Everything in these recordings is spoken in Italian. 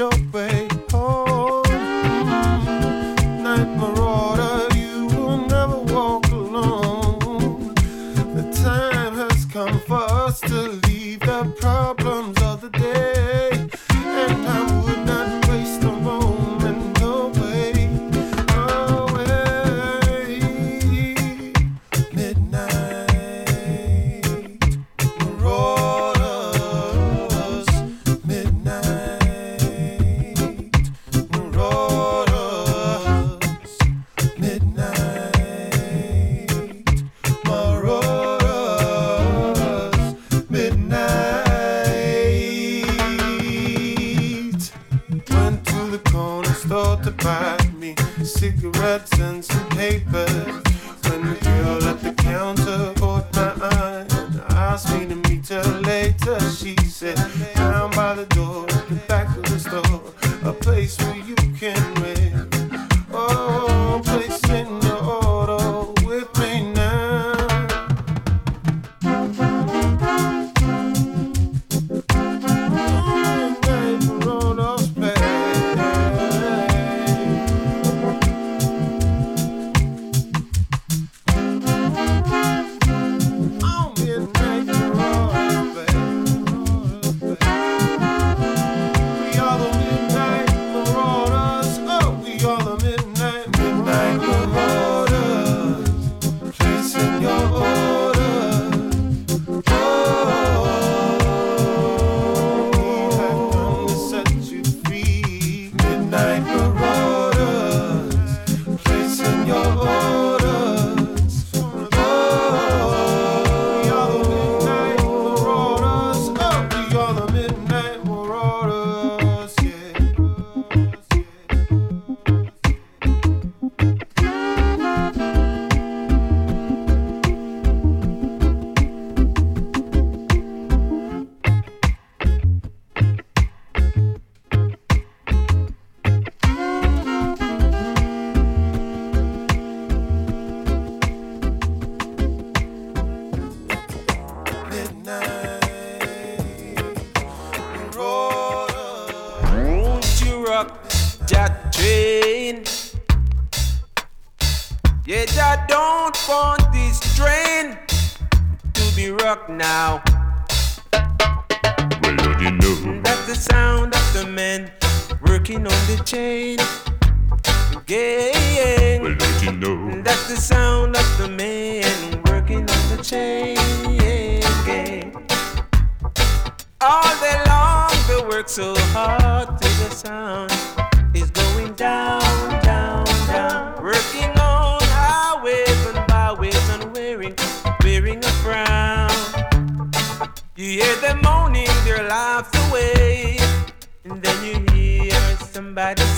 your way work so hard till the sun is going down, down, down. Working on highways and byways and wearing, wearing a frown. You hear them moaning their lives away, and then you hear somebody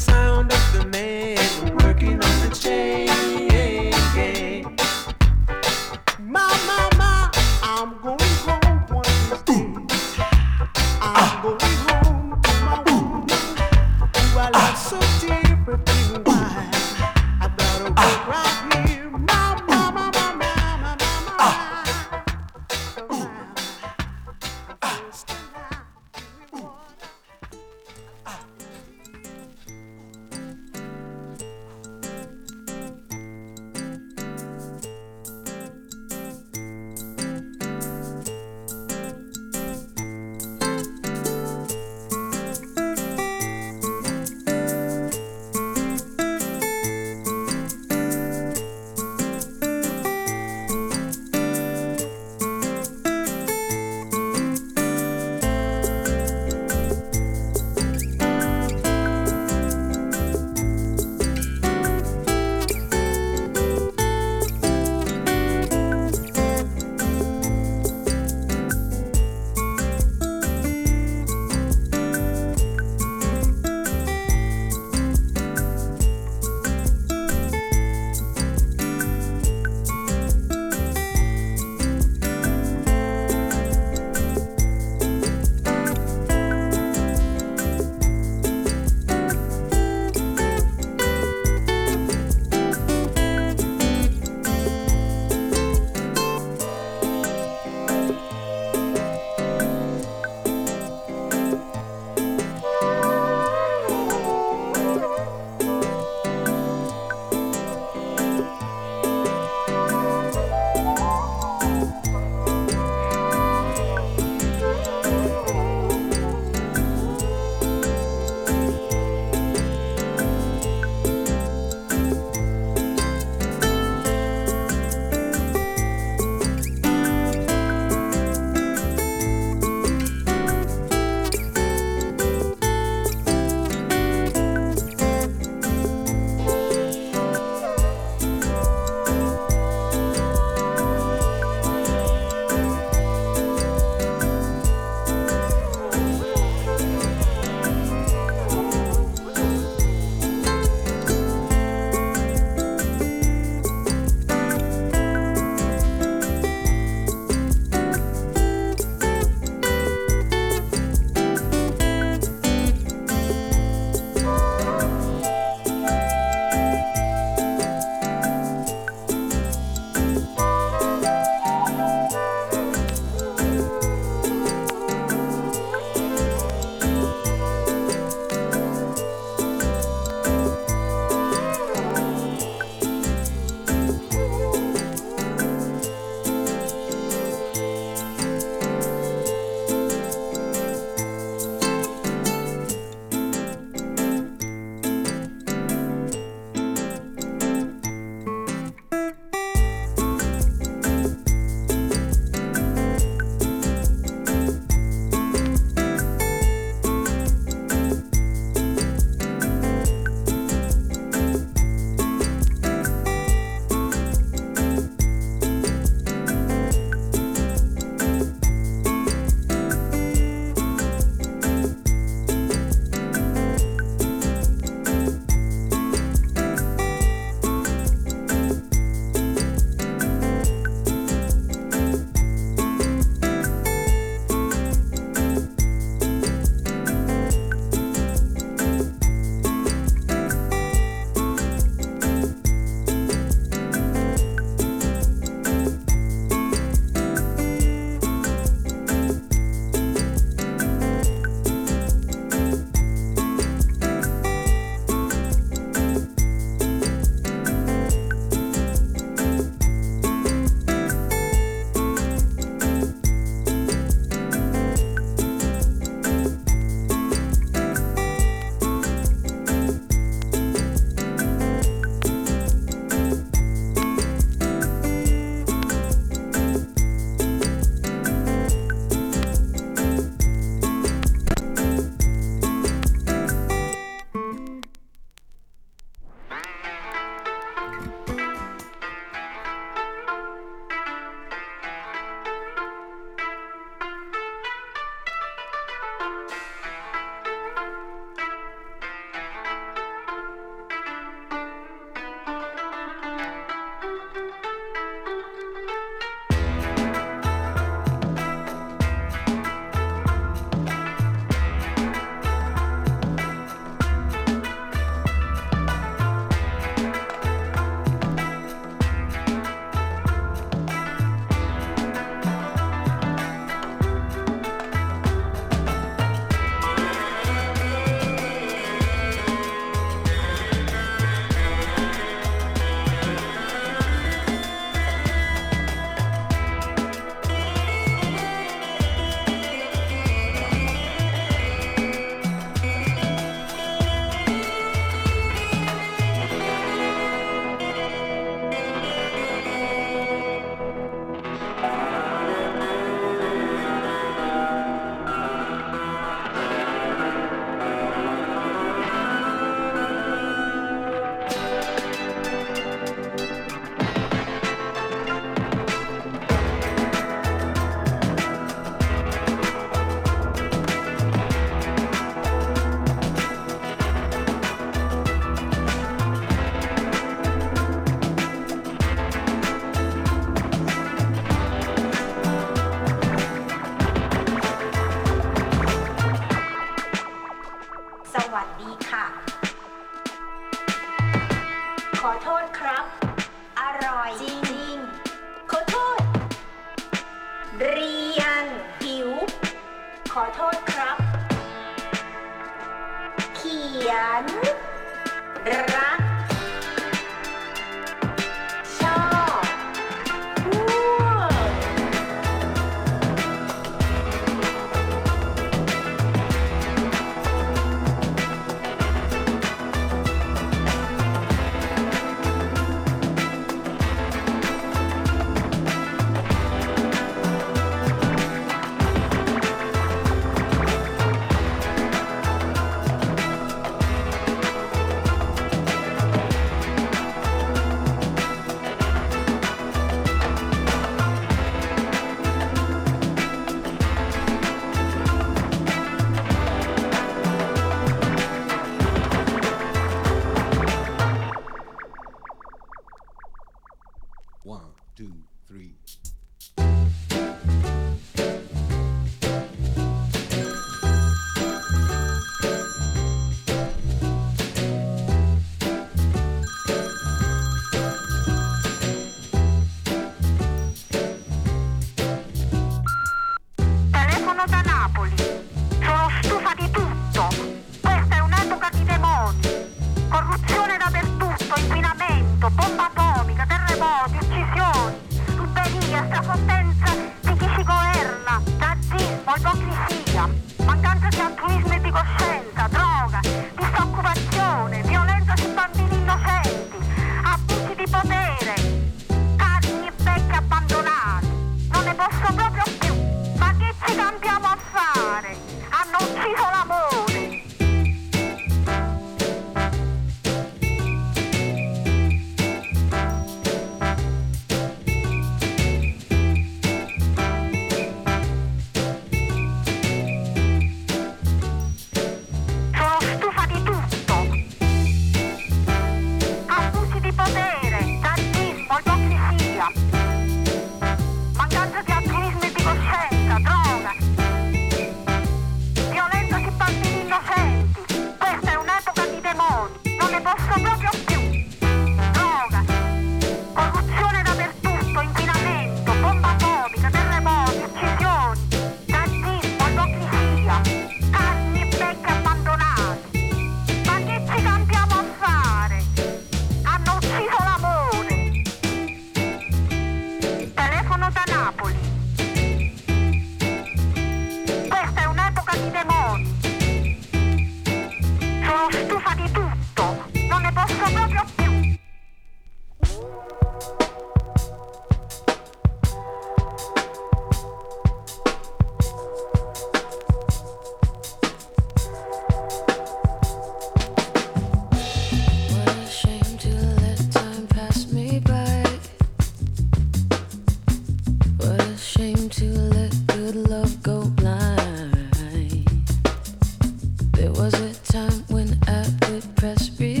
There was a time when I would press read.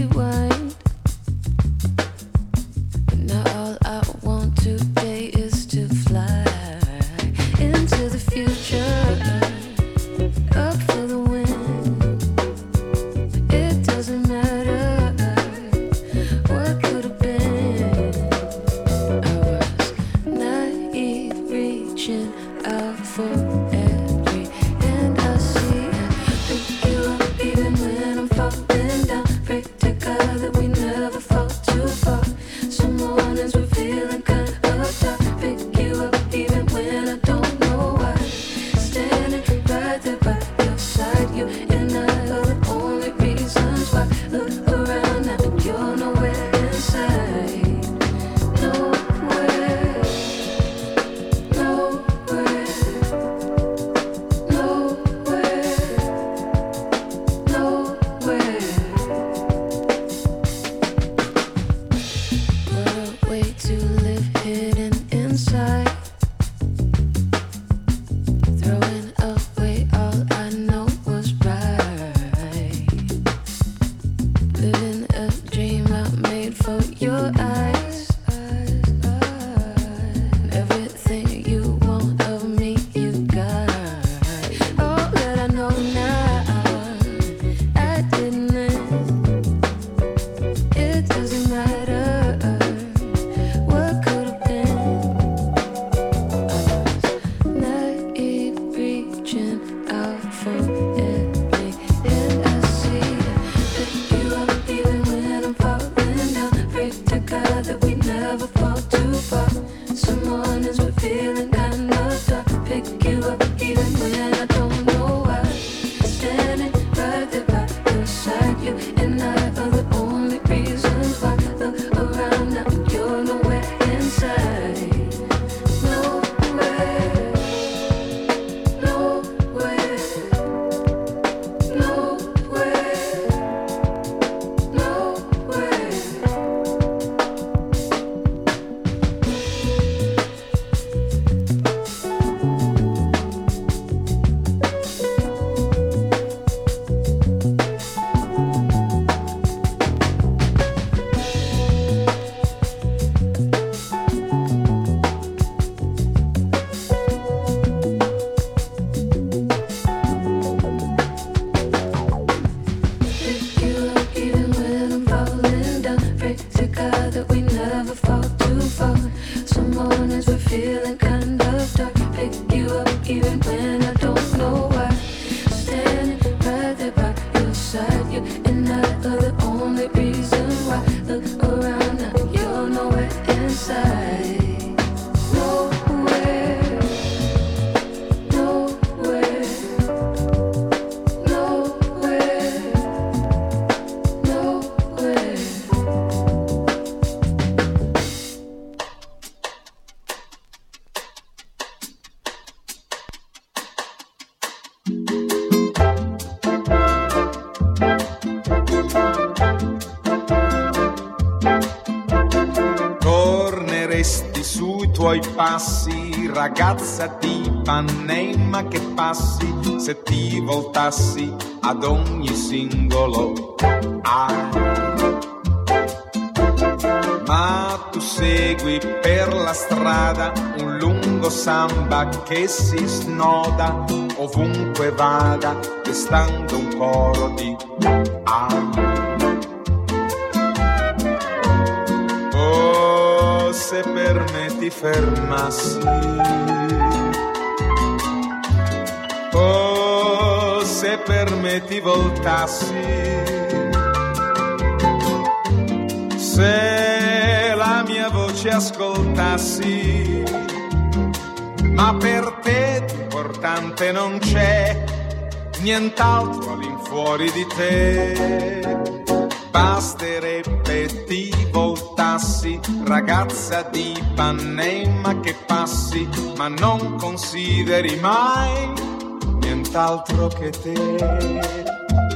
Voltassi ad ogni singolo ah. Ma tu segui per la strada un lungo samba che si snoda ovunque vada, restando un coro di ah. Oh, se per me ti fermassi. Se per me ti voltassi. Se la mia voce ascoltassi. Ma per te importante non c'è nient'altro all'infuori di te. Basterebbe ti voltassi, ragazza di Panema che passi, ma non consideri mai nient'altro che te.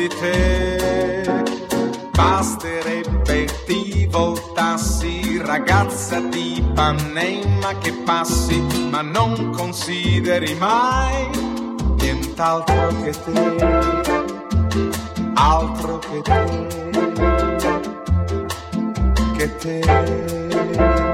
Di te. Basterebbe ti voltassi, ragazza di Panema che passi, ma non consideri mai nient'altro che te, altro che te, che te.